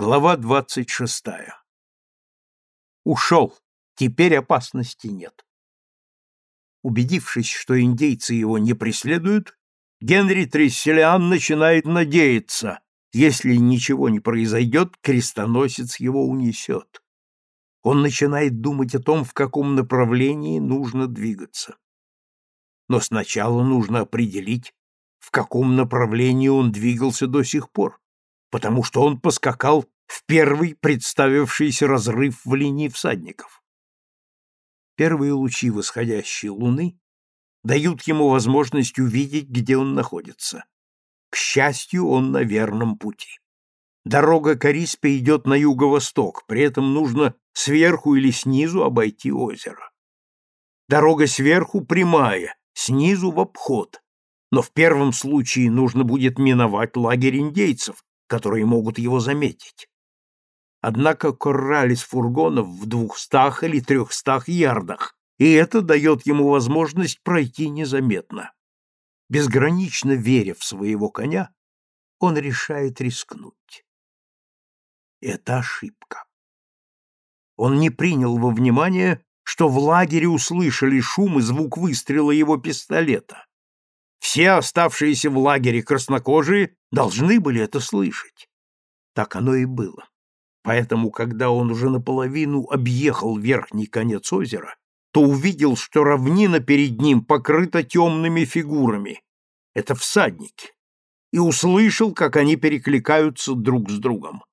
Глава двадцать шестая. Ушел. Теперь опасности нет. Убедившись, что индейцы его не преследуют, Генри Тресселиан начинает надеяться, если ничего не произойдет, крестоносец его унесет. Он начинает думать о том, в каком направлении нужно двигаться. Но сначала нужно определить, в каком направлении он двигался до сих пор потому что он поскакал в первый представившийся разрыв в линии всадников. Первые лучи восходящей луны дают ему возможность увидеть, где он находится. К счастью, он на верном пути. Дорога Кариспе идет на юго-восток, при этом нужно сверху или снизу обойти озеро. Дорога сверху прямая, снизу в обход, но в первом случае нужно будет миновать лагерь индейцев, которые могут его заметить. Однако корралис фургонов в двухстах или трехстах ярдах, и это дает ему возможность пройти незаметно. Безгранично веря в своего коня, он решает рискнуть. Это ошибка. Он не принял во внимание, что в лагере услышали шум и звук выстрела его пистолета. Все оставшиеся в лагере краснокожие должны были это слышать. Так оно и было. Поэтому, когда он уже наполовину объехал верхний конец озера, то увидел, что равнина перед ним покрыта темными фигурами. Это всадники. И услышал, как они перекликаются друг с другом.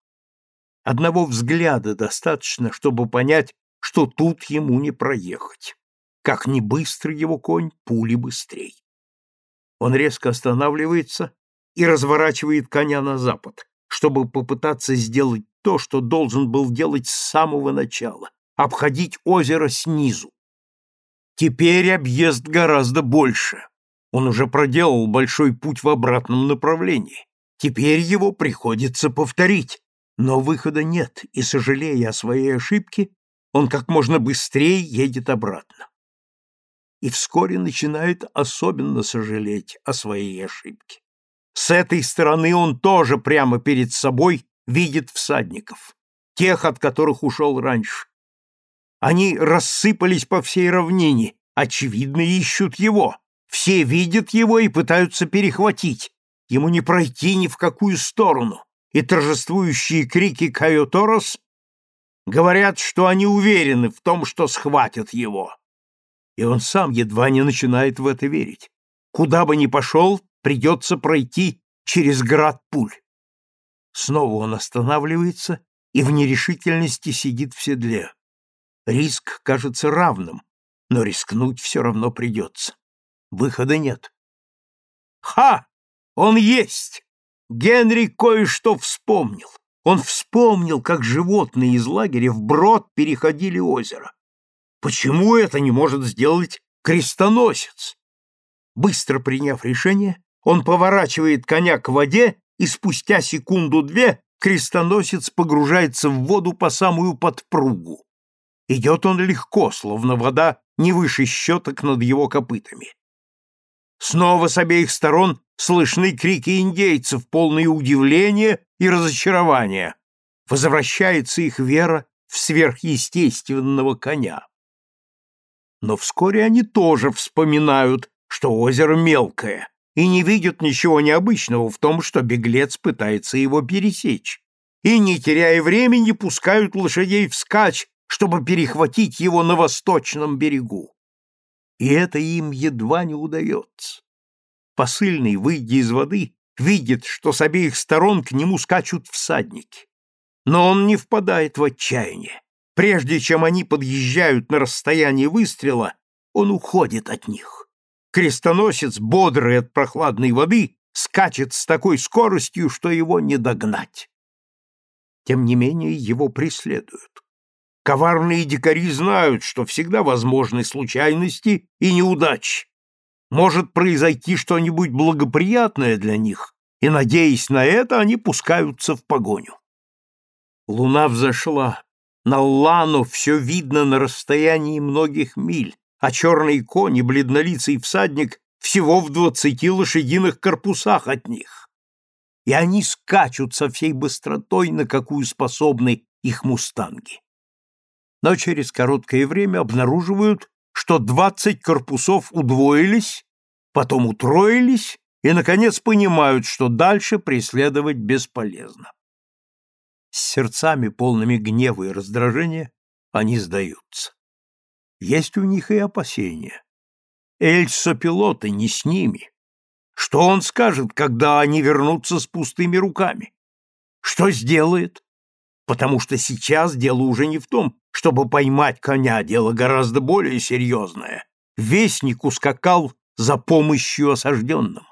Одного взгляда достаточно, чтобы понять, что тут ему не проехать. Как ни быстро его конь, пули быстрей он резко останавливается и разворачивает коня на запад, чтобы попытаться сделать то, что должен был делать с самого начала — обходить озеро снизу. Теперь объезд гораздо больше. Он уже проделал большой путь в обратном направлении. Теперь его приходится повторить. Но выхода нет, и, сожалея о своей ошибке, он как можно быстрее едет обратно и вскоре начинает особенно сожалеть о своей ошибке. С этой стороны он тоже прямо перед собой видит всадников, тех, от которых ушел раньше. Они рассыпались по всей равнине, очевидно, ищут его. Все видят его и пытаются перехватить. Ему не пройти ни в какую сторону. И торжествующие крики Кайоторос говорят, что они уверены в том, что схватят его и он сам едва не начинает в это верить. Куда бы ни пошел, придется пройти через град пуль. Снова он останавливается и в нерешительности сидит в седле. Риск кажется равным, но рискнуть все равно придется. Выхода нет. Ха! Он есть! Генри кое-что вспомнил. Он вспомнил, как животные из лагеря вброд переходили озеро. Почему это не может сделать крестоносец? Быстро приняв решение, он поворачивает коня к воде, и спустя секунду-две крестоносец погружается в воду по самую подпругу. Идет он легко, словно вода не выше щеток над его копытами. Снова с обеих сторон слышны крики индейцев, полные удивления и разочарования. Возвращается их вера в сверхъестественного коня но вскоре они тоже вспоминают, что озеро мелкое, и не видят ничего необычного в том, что беглец пытается его пересечь, и, не теряя времени, пускают лошадей вскачь, чтобы перехватить его на восточном берегу. И это им едва не удается. Посыльный, выйдя из воды, видит, что с обеих сторон к нему скачут всадники. Но он не впадает в отчаяние. Прежде чем они подъезжают на расстояние выстрела, он уходит от них. Крестоносец, бодрый от прохладной воды, скачет с такой скоростью, что его не догнать. Тем не менее, его преследуют. Коварные дикари знают, что всегда возможны случайности и неудачи. Может произойти что-нибудь благоприятное для них, и, надеясь на это, они пускаются в погоню. Луна взошла, на Лану все видно на расстоянии многих миль, а черный конь и бледнолицый всадник всего в двадцати лошадиных корпусах от них. И они скачут со всей быстротой, на какую способны их мустанги. Но через короткое время обнаруживают, что двадцать корпусов удвоились, потом утроились и, наконец, понимают, что дальше преследовать бесполезно с сердцами полными гнева и раздражения, они сдаются. Есть у них и опасения. Эльса-пилоты не с ними. Что он скажет, когда они вернутся с пустыми руками? Что сделает? Потому что сейчас дело уже не в том, чтобы поймать коня, а дело гораздо более серьезное. Вестник ускакал за помощью осажденным.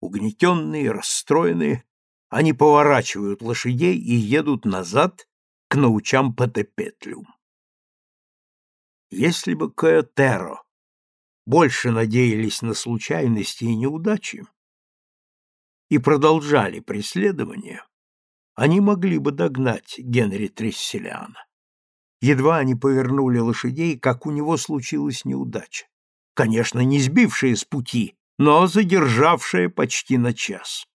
Угнетенные, расстроенные, они поворачивают лошадей и едут назад к научам Патепетлю. Если бы Каотеро больше надеялись на случайности и неудачи и продолжали преследование, они могли бы догнать Генри Тресселяна. Едва они повернули лошадей, как у него случилась неудача. Конечно, не сбившая с пути, но задержавшая почти на час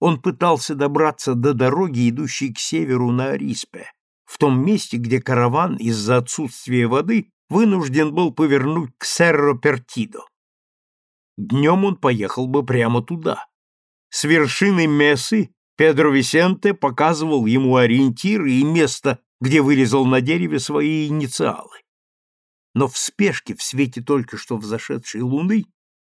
он пытался добраться до дороги, идущей к северу на Ариспе, в том месте, где караван из-за отсутствия воды вынужден был повернуть к Серро-Пертидо. Днем он поехал бы прямо туда. С вершины Мессы Педро Висенте показывал ему ориентиры и место, где вырезал на дереве свои инициалы. Но в спешке в свете только что взошедшей луны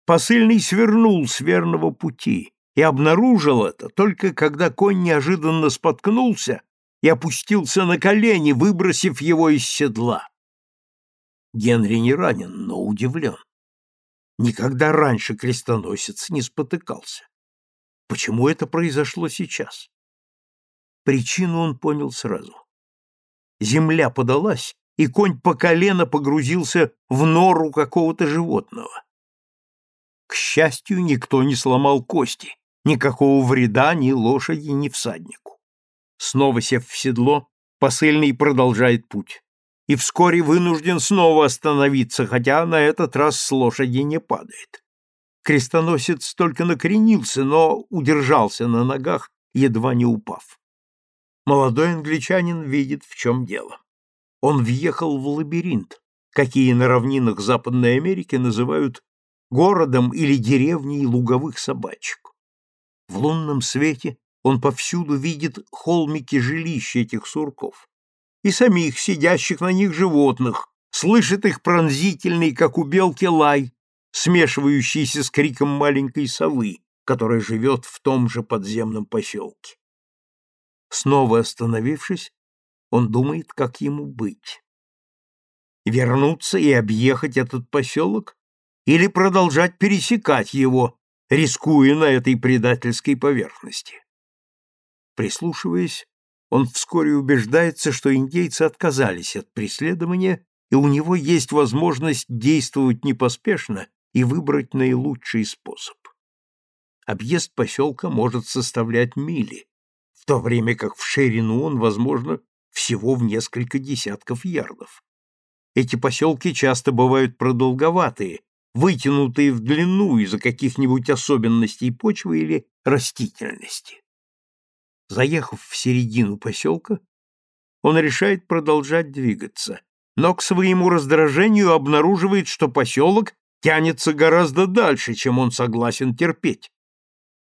посыльный свернул с верного пути, и обнаружил это только когда конь неожиданно споткнулся и опустился на колени, выбросив его из седла. Генри не ранен, но удивлен. Никогда раньше крестоносец не спотыкался. Почему это произошло сейчас? Причину он понял сразу. Земля подалась, и конь по колено погрузился в нору какого-то животного. К счастью, никто не сломал кости, Никакого вреда ни лошади, ни всаднику. Снова сев в седло, посыльный продолжает путь. И вскоре вынужден снова остановиться, хотя на этот раз с лошади не падает. Крестоносец только накренился, но удержался на ногах, едва не упав. Молодой англичанин видит, в чем дело. Он въехал в лабиринт, какие на равнинах Западной Америки называют городом или деревней луговых собачек. В лунном свете он повсюду видит холмики жилища этих сурков и самих сидящих на них животных, слышит их пронзительный, как у белки, лай, смешивающийся с криком маленькой совы, которая живет в том же подземном поселке. Снова остановившись, он думает, как ему быть. Вернуться и объехать этот поселок или продолжать пересекать его, рискуя на этой предательской поверхности. Прислушиваясь, он вскоре убеждается, что индейцы отказались от преследования, и у него есть возможность действовать непоспешно и выбрать наилучший способ. Объезд поселка может составлять мили, в то время как в ширину он, возможно, всего в несколько десятков ярдов. Эти поселки часто бывают продолговатые, вытянутые в длину из-за каких-нибудь особенностей почвы или растительности. Заехав в середину поселка, он решает продолжать двигаться, но к своему раздражению обнаруживает, что поселок тянется гораздо дальше, чем он согласен терпеть.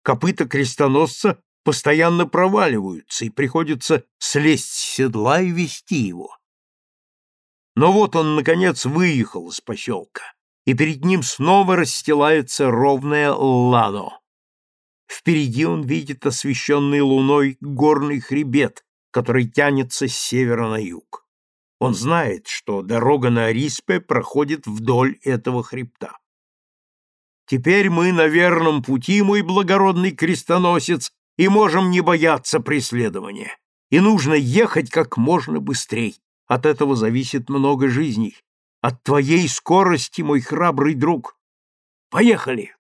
Копыта крестоносца постоянно проваливаются, и приходится слезть с седла и вести его. Но вот он, наконец, выехал из поселка и перед ним снова расстилается ровное ладо. Впереди он видит освещенный луной горный хребет, который тянется с севера на юг. Он знает, что дорога на Ариспе проходит вдоль этого хребта. Теперь мы на верном пути, мой благородный крестоносец, и можем не бояться преследования. И нужно ехать как можно быстрей. От этого зависит много жизней от твоей скорости, мой храбрый друг. Поехали!»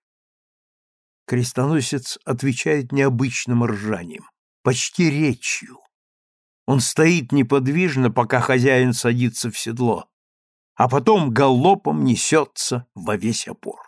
Крестоносец отвечает необычным ржанием, почти речью. Он стоит неподвижно, пока хозяин садится в седло, а потом галопом несется во весь опор.